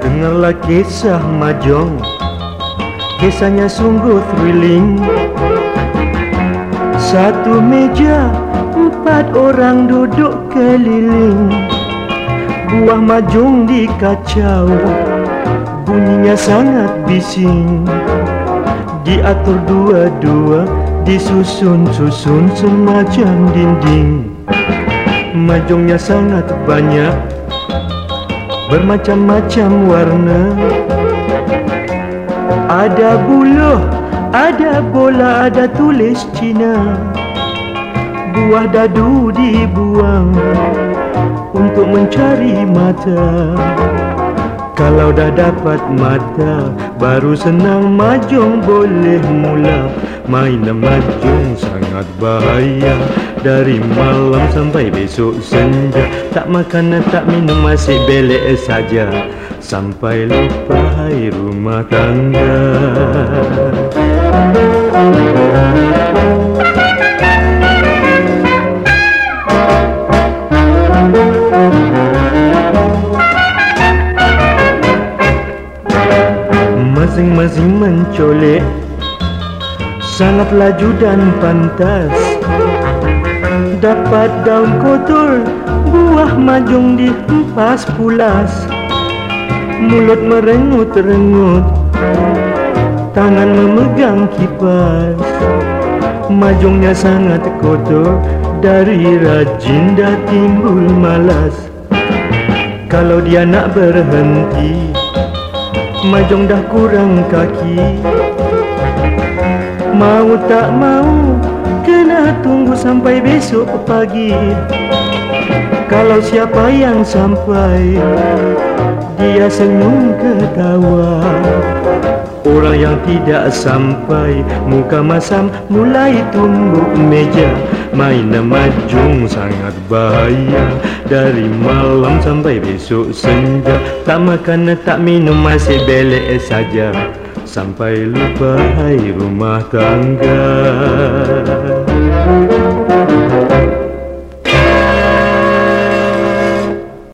Dengarlah kisah Majong Kisahnya sungguh thrilling. Satu meja Empat orang duduk keliling. Buah Majong dikacau. Bunyinya sangat bising. Diatur dua-dua Disusun-susun semacam dinding. Majongnya sangat banyak bermacam-macam warna. Ada buluh, ada bola, ada tulis Cina. Buah dadu dibuang untuk mencari mata. Kalau dah dapat mata, baru senang majung boleh mula. Main majung sangat bahaya dari malam sampai besok senja Tak makan tak minum masih belek saja. Sampai lupa hai rumah tangga. Masing-masing mencolek. Sangat laju dan pantas dapat daun kotor Buah majung dihempas pulas. Mulut merengut-rengut Tangan memegang kipas. Majungnya sangat kotor Dari rajin dah timbul malas. Kalau dia nak berhenti Majung dah kurang kaki. Mau tak mau Kena tunggu sampai besok pagi. Kalau siapa yang sampai Dia senyum ketawa. Orang yang tidak sampai Muka masam mulai tumbuh meja. Main majung sangat bahaya. Dari malam sampai besok senja. Tak makan tak minum masih belek saja Sampai lupa hai rumah tangga